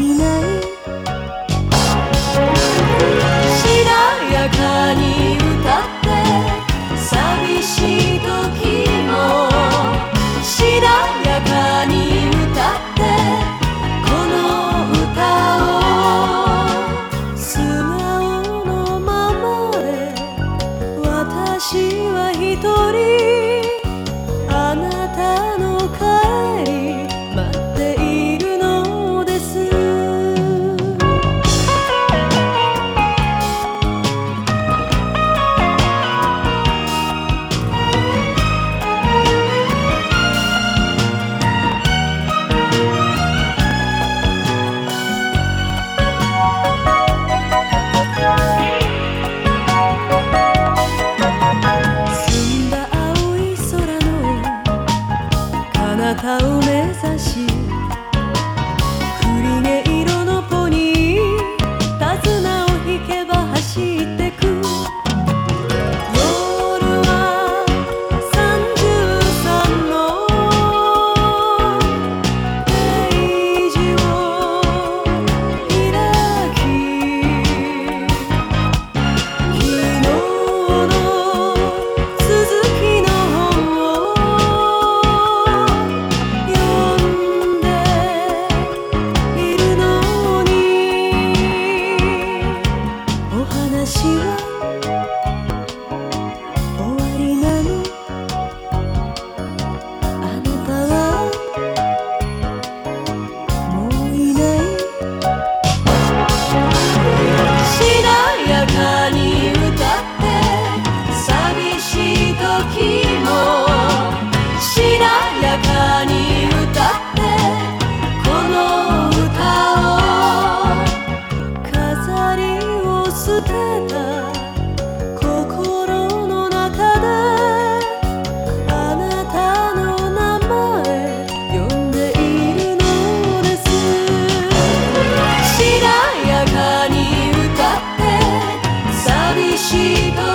你呢？たを目指し antiga.